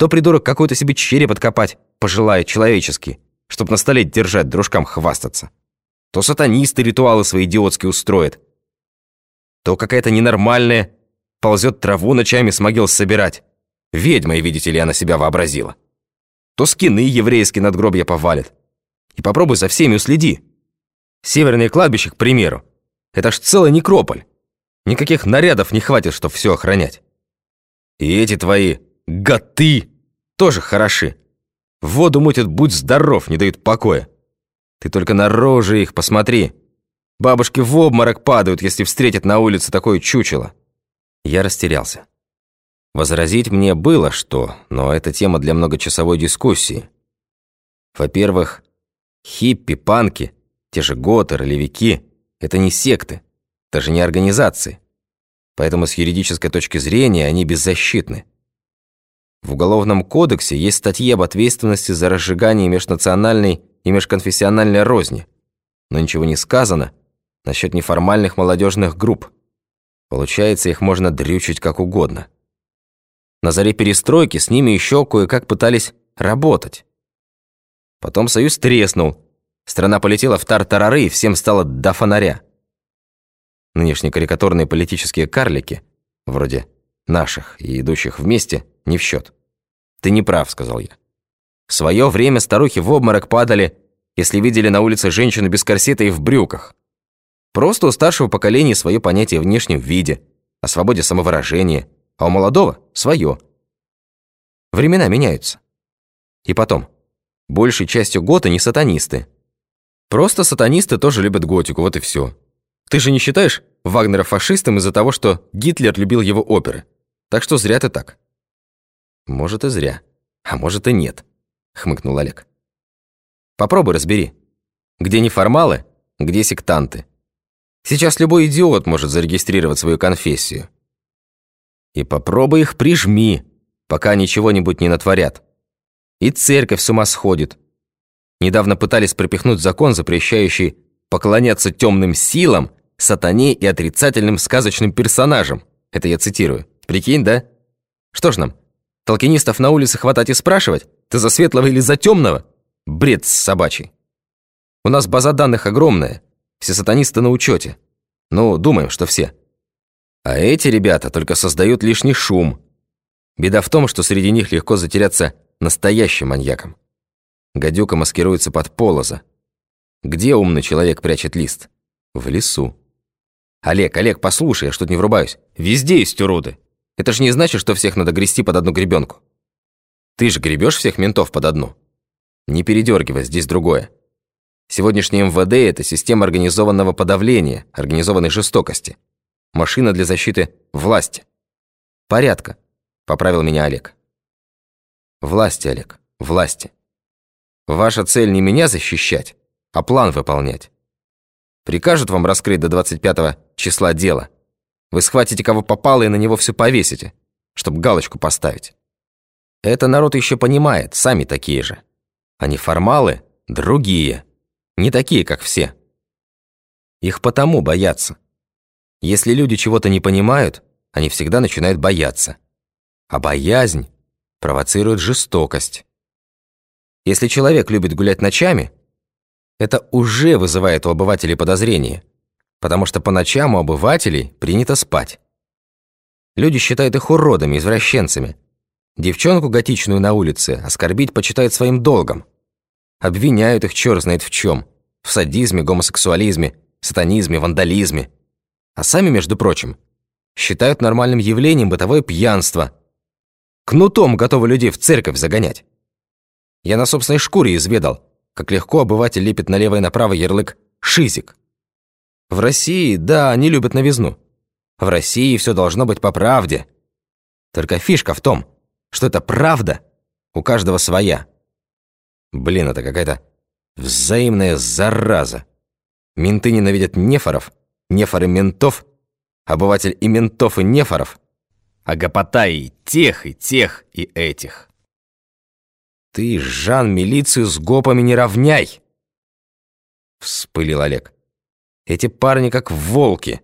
то придурок какой-то себе череп откопать пожелает человеческий, чтоб на столе держать, дружкам хвастаться, то сатанисты ритуалы свои идиотские устроят, то какая-то ненормальная ползет траву ночами с могил собирать. Ведьмой, видите ли, она себя вообразила. То скины еврейские надгробья повалит. И попробуй за всеми уследи. Северное кладбище, к примеру, это ж целый некрополь. Никаких нарядов не хватит, чтобы все охранять. И эти твои готы тоже хороши. Воду мутят, будь здоров, не дают покоя. Ты только на рожи их посмотри. Бабушки в обморок падают, если встретят на улице такое чучело. Я растерялся. Возразить мне было что, но это тема для многочасовой дискуссии. Во-первых, хиппи, панки, те же готы, ролевики – это не секты, даже не организации. Поэтому с юридической точки зрения они беззащитны. В Уголовном кодексе есть статьи об ответственности за разжигание межнациональной и межконфессиональной розни, но ничего не сказано насчет неформальных молодежных групп. Получается, их можно дрючить как угодно. На заре перестройки с ними еще кое-как пытались работать. Потом союз треснул, страна полетела в тар-тарары, и всем стало до фонаря. Нынешние карикатурные политические карлики, вроде наших и идущих вместе, не в счет. «Ты не прав», — сказал я. В свое время старухи в обморок падали, если видели на улице женщину без корсета и в брюках. Просто у старшего поколения свое понятие о внешнем виде, о свободе самовыражения, а у молодого – свое. Времена меняются. И потом, большей частью гота не сатанисты. Просто сатанисты тоже любят готику, вот и все. Ты же не считаешь Вагнера фашистом из-за того, что Гитлер любил его оперы? Так что зря ты так. Может и зря, а может и нет, хмыкнул Олег. Попробуй разбери. Где неформалы, где сектанты. Сейчас любой идиот может зарегистрировать свою конфессию. И попробуй их прижми, пока они чего-нибудь не натворят. И церковь с ума сходит. Недавно пытались пропихнуть закон, запрещающий поклоняться темным силам, сатане и отрицательным сказочным персонажам. Это я цитирую. Прикинь, да? Что ж нам, толкинистов на улице хватать и спрашивать, ты за светлого или за темного? Бред собачий. У нас база данных огромная, все сатанисты на учете. Ну, думаем, что все. А эти ребята только создают лишний шум. Беда в том, что среди них легко затеряться настоящим маньяком. Гадюка маскируется под полоза. Где умный человек прячет лист? В лесу. Олег, Олег, послушай, я что-то не врубаюсь. Везде есть уроды. Это же не значит, что всех надо грести под одну гребенку. Ты же гребешь всех ментов под одну. Не передергивай, здесь другое. Сегодняшний МВД – это система организованного подавления, организованной жестокости. Машина для защиты власти. Порядка, поправил меня Олег. Власти, Олег, власти. Ваша цель не меня защищать, а план выполнять. Прикажут вам раскрыть до 25 числа дело. Вы схватите кого попало и на него все повесите, чтобы галочку поставить. Это народ еще понимает, сами такие же. Они формалы – другие. Не такие, как все. Их потому боятся. Если люди чего-то не понимают, они всегда начинают бояться. А боязнь провоцирует жестокость. Если человек любит гулять ночами, это уже вызывает у обывателей подозрение, потому что по ночам у обывателей принято спать. Люди считают их уродами, извращенцами. Девчонку готичную на улице оскорбить почитают своим долгом. Обвиняют их черт знает в чем. В садизме, гомосексуализме, сатанизме, вандализме. А сами, между прочим, считают нормальным явлением бытовое пьянство. Кнутом готовы людей в церковь загонять. Я на собственной шкуре изведал, как легко обыватель лепит налево и направо ярлык «шизик». В России, да, они любят новизну. В России все должно быть по правде. Только фишка в том, что эта правда у каждого своя. Блин, это какая-то взаимная зараза. Менты ненавидят нефоров, нефоры ментов, обыватель и ментов, и нефоров, а гопота и тех, и тех, и этих. Ты, Жан, милицию с гопами не равняй! Вспылил Олег. Эти парни как волки.